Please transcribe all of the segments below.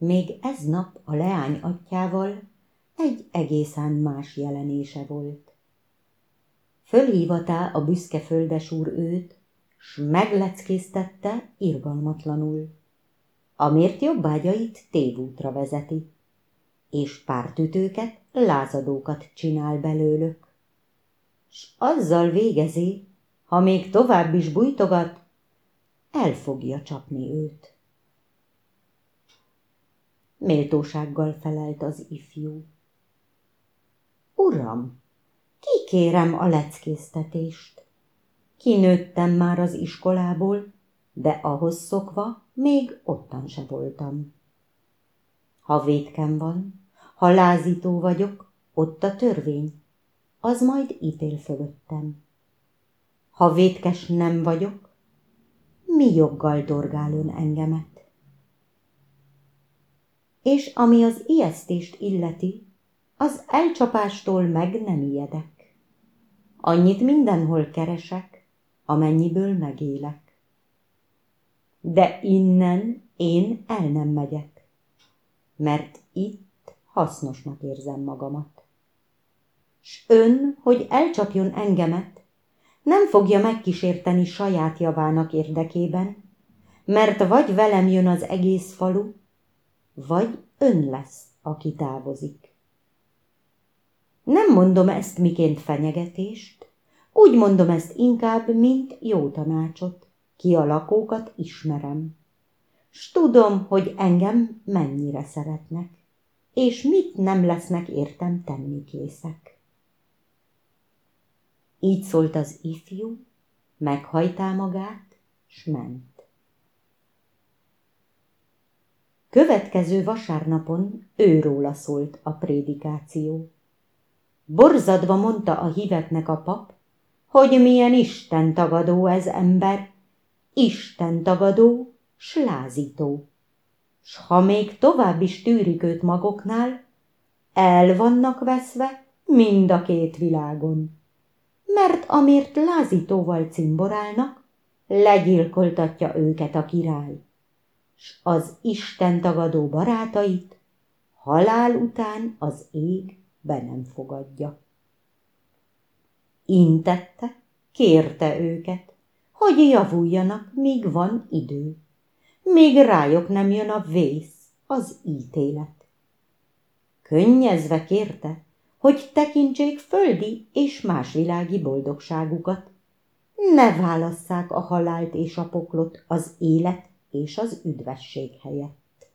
még ez nap a leány atyával egy egészen más jelenése volt. Fölhívatá a büszke földesúr őt, s megleckésztette irgalmatlanul. Amért jobbágyait tévútra vezeti, és pártütőket, lázadókat csinál belőlük. S azzal végezi, ha még tovább is bújtogat, el fogja csapni őt. Méltósággal felelt az ifjú. Uram, kikérem a leckésztetést. Kinőttem már az iskolából, de ahhoz szokva még ottan se voltam. Ha védkem van, ha lázító vagyok, ott a törvény, az majd ítél fölöttem. Ha vétkes nem vagyok, mi joggal dorgál ön engemet? És ami az ijesztést illeti, az elcsapástól meg nem ijedek. Annyit mindenhol keresek, amennyiből megélek. De innen én el nem megyek, mert itt hasznosnak érzem magamat. S ön, hogy elcsapjon engemet, nem fogja megkísérteni saját javának érdekében, mert vagy velem jön az egész falu, vagy ön lesz, aki távozik. Nem mondom ezt miként fenyegetést, úgy mondom ezt inkább, mint jó tanácsot, ki a lakókat ismerem. S tudom, hogy engem mennyire szeretnek, és mit nem lesznek értem tenni készek. Így szólt az ifjú, meghajtá magát, s ment. Következő vasárnapon őróla szólt a prédikáció. Borzadva mondta a híveknek a pap, hogy milyen Isten tagadó ez ember, Isten tagadó, slázító. S ha még tovább is tűrik őt magoknál, el vannak veszve mind a két világon mert amért lázítóval cimborálnak, legyilkoltatja őket a király, az Isten tagadó barátait halál után az ég be nem fogadja. Intette, kérte őket, hogy javuljanak, míg van idő, míg rájuk nem jön a vész, az ítélet. Könnyezve kérte, hogy tekintsék földi és más világi boldogságukat. Ne válasszák a halált és a poklot az élet és az üdvesség helyett.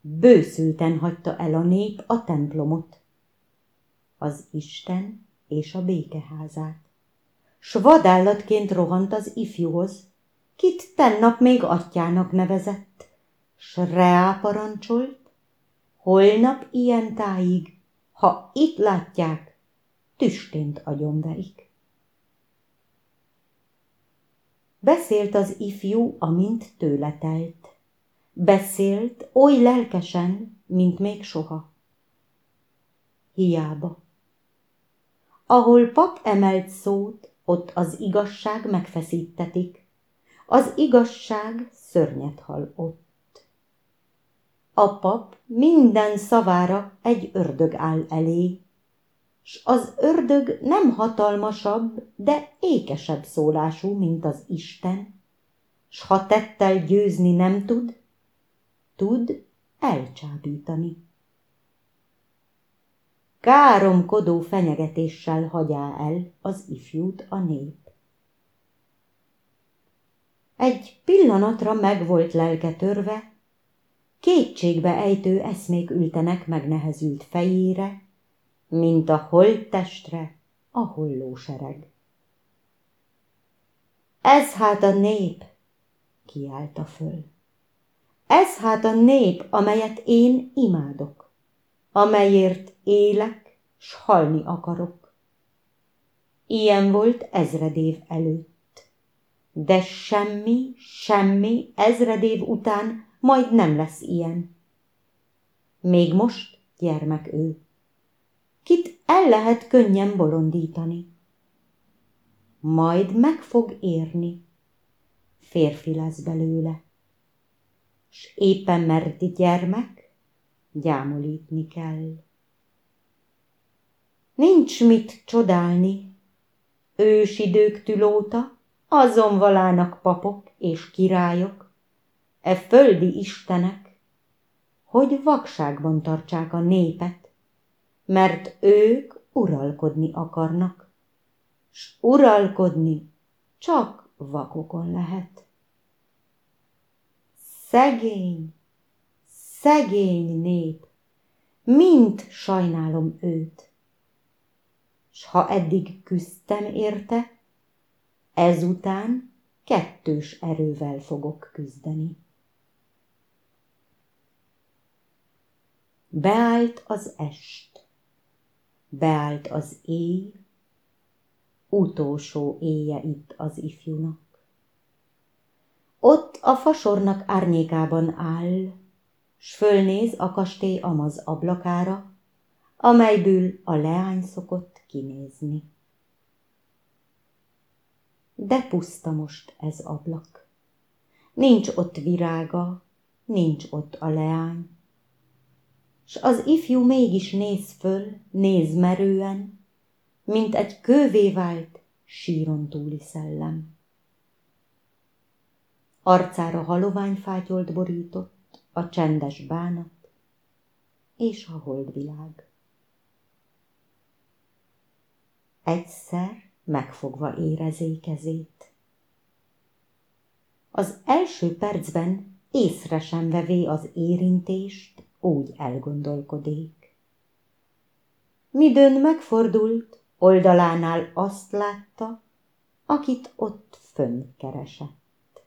Bőszülten hagyta el a nép a templomot, az Isten és a békeházát. S vadállatként rohant az ifjúhoz, kit tennap még atyának nevezett, s reá parancsolt, holnap ilyen táig, ha itt látják, tüstént agyonverik. Beszélt az ifjú, amint tőle telt. Beszélt oly lelkesen, mint még soha. Hiába. Ahol pap emelt szót, ott az igazság megfeszítetik. Az igazság szörnyet hal ott. A pap minden szavára egy ördög áll elé, s az ördög nem hatalmasabb, de ékesebb szólású, mint az Isten, s ha tettel győzni nem tud, tud elcsábítani. Káromkodó fenyegetéssel hagyá el az ifjút a nép. Egy pillanatra meg volt lelke törve, kétségbe ejtő eszmék ültenek megnehezült fejére, mint a holttestre a hollósereg. Ez hát a nép, kiálta föl. Ez hát a nép, amelyet én imádok, amelyért élek, s halni akarok. Ilyen volt ezred év előtt, de semmi, semmi ezred év után majd nem lesz ilyen. Még most gyermek ő. Kit el lehet könnyen bolondítani. Majd meg fog érni. Férfi lesz belőle. s éppen merti gyermek, gyámolítni kell. Nincs mit csodálni, ősidőktől óta azon valának papok és királyok, e földi istenek, hogy vakságban tartsák a népet, mert ők uralkodni akarnak, s uralkodni csak vakokon lehet. Szegény, szegény nép, mint sajnálom őt. S ha eddig küzdtem érte, ezután kettős erővel fogok küzdeni. Beállt az est, beállt az éj, utolsó éje itt az ifjúnak. Ott a fasornak árnyékában áll, s fölnéz a kastély amaz ablakára, amelyből a leány szokott kinézni. De puszta most ez ablak. Nincs ott virága, nincs ott a leány. S az ifjú mégis néz föl, néz merően, mint egy kővé vált síron túli szellem. Arcára halovány fátyolt borított, a csendes bánat és a holdvilág. Egyszer megfogva érezékezét. Az első percben észre sem vevé az érintést, úgy elgondolkodik. Midőn megfordult, oldalánál azt látta, akit ott fönn keresett.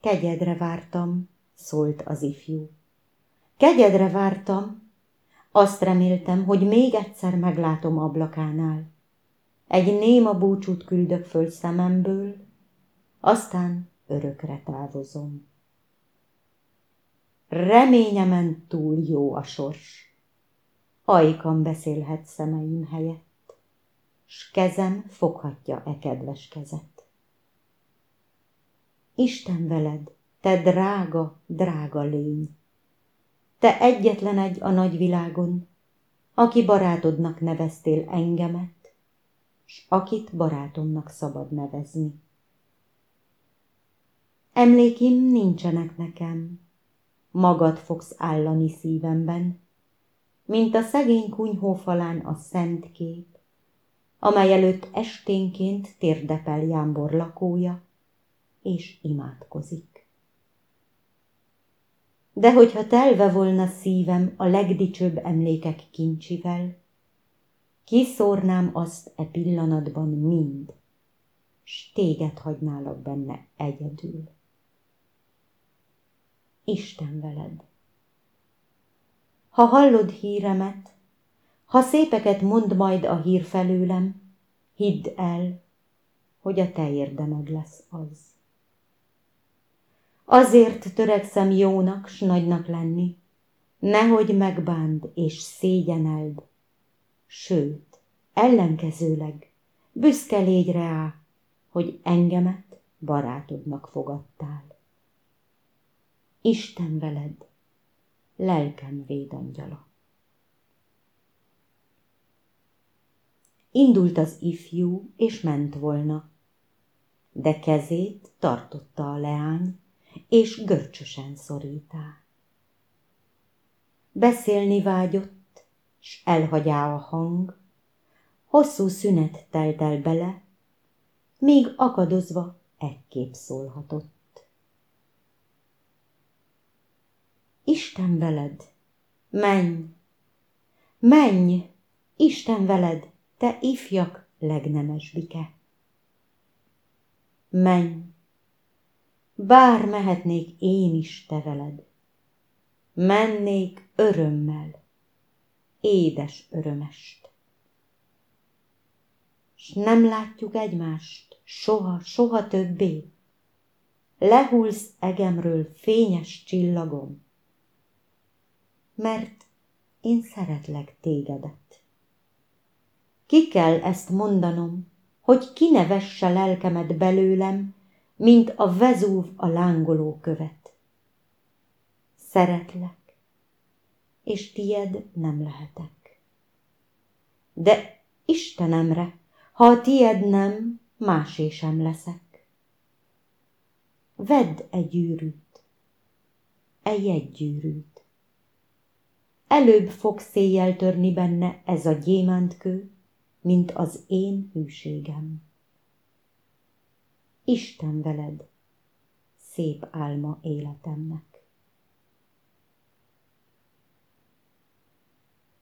Kegyedre vártam, szólt az ifjú. Kegyedre vártam, azt reméltem, hogy még egyszer meglátom ablakánál. Egy néma búcsút küldök föl szememből, aztán örökre távozom. Reményemen túl jó a sors ajkan beszélhet szemeim helyett, s kezem foghatja e kedves kezet. Isten veled, te drága, drága lény, te egyetlen egy a nagyvilágon, aki barátodnak neveztél engemet, s akit barátomnak szabad nevezni. Emlékim nincsenek nekem, magad fogsz állani szívemben, mint a szegény kunyhó falán a szent kép, amely előtt esténként térdepel Jámbor lakója, és imádkozik. De hogyha telve volna szívem a legdicsőbb emlékek kincsivel, kiszórnám azt e pillanatban mind, s téged hagynálak benne egyedül. Isten veled! Ha hallod híremet, ha szépeket mond majd a hír felőlem, hidd el, hogy a te érdemed lesz az. Azért törekszem jónak s nagynak lenni, nehogy megbánd és szégyeneld, sőt, ellenkezőleg büszke légy rá, hogy engemet barátodnak fogadtál. Isten veled! lelkem védangyala. Indult az ifjú, és ment volna, de kezét tartotta a leány, és görcsösen szorítá. Beszélni vágyott, s elhagyá a hang, hosszú szünet telt el bele, míg akadozva ekképp szólhatott. Isten veled, menj, menj, Isten veled, te ifjak legnemesbike. Menj, bár mehetnék én is te veled, mennék örömmel, édes örömest. S nem látjuk egymást soha, soha többé, lehúlsz egemről fényes csillagom, mert én szeretlek tégedet. Ki kell ezt mondanom, hogy kinevesse lelkemet belőlem, mint a vezúv a lángoló követ. Szeretlek, és tied nem lehetek. De Istenemre, ha a tied nem, másé sem leszek. Vedd egy gyűrűt, egy jegygyűrűt. Előbb fog széjjel törni benne ez a gyémántkő, mint az én hűségem. Isten veled, szép álma életemnek.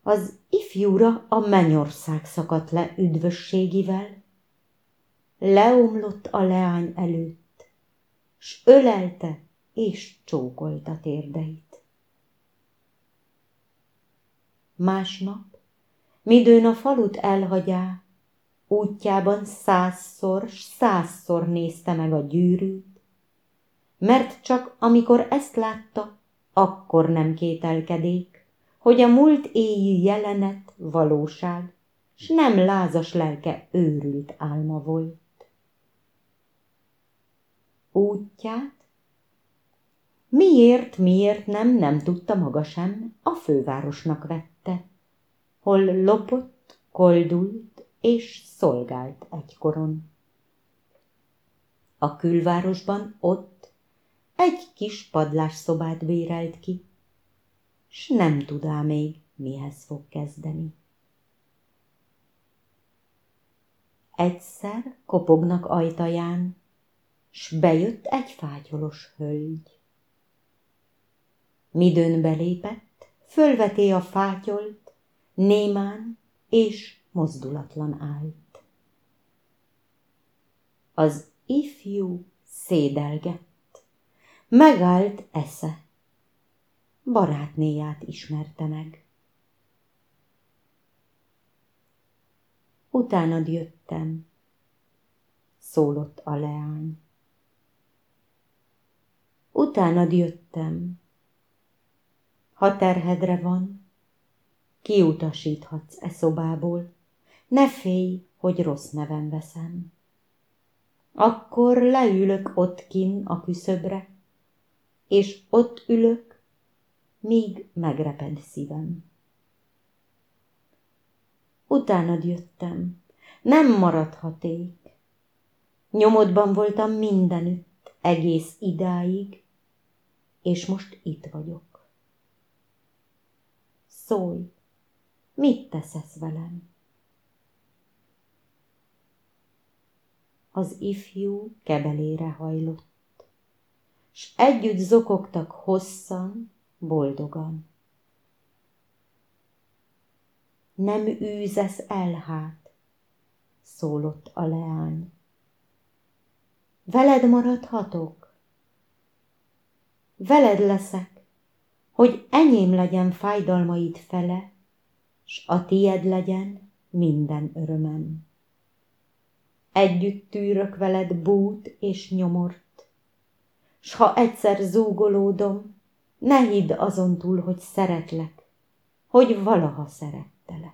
Az ifjúra a mennyország szakadt le üdvösségivel, leomlott a leány előtt, s ölelte és csókolta térdeit. Másnap, midőn a falut elhagyá, útjában százszor, s százszor nézte meg a gyűrűt, mert csak amikor ezt látta, akkor nem kételkedék, hogy a múlt éjjű jelenet valóság, s nem lázas lelke őrült álma volt. Útját? Miért, miért nem, nem tudta maga sem, a fővárosnak vette, hol lopott, koldult és szolgált egykoron. A külvárosban ott egy kis padlásszobát bérelt ki, s nem tudá még, mihez fog kezdeni. Egyszer kopognak ajtaján, s bejött egy fátyolos hölgy. Midőn belépett, fölveté a fátyolt, némán és mozdulatlan állt. Az ifjú szédelgett, megállt esze, barátnéját ismerte meg. Utánad jöttem, szólott a leány. Utánad jöttem. Ha terhedre van, kiutasíthatsz e szobából, ne félj, hogy rossz nevem veszem. Akkor leülök ott kin a küszöbre, és ott ülök, míg megreped szívem. Utánad jöttem, nem maradhaték. Nyomodban voltam mindenütt, egész idáig, és most itt vagyok. Szólj, mit teszesz velem? Az ifjú kebelére hajlott, s együtt zokogtak hosszan, boldogan. Nem űzesz el hát, szólott a leány. Veled maradhatok? veled leszek, hogy enyém legyen fájdalmaid fele, s a tied legyen minden örömem. Együtt tűrök veled bút és nyomort, s ha egyszer zúgolódom, ne hidd azon túl, hogy szeretlek, hogy valaha szerettelek.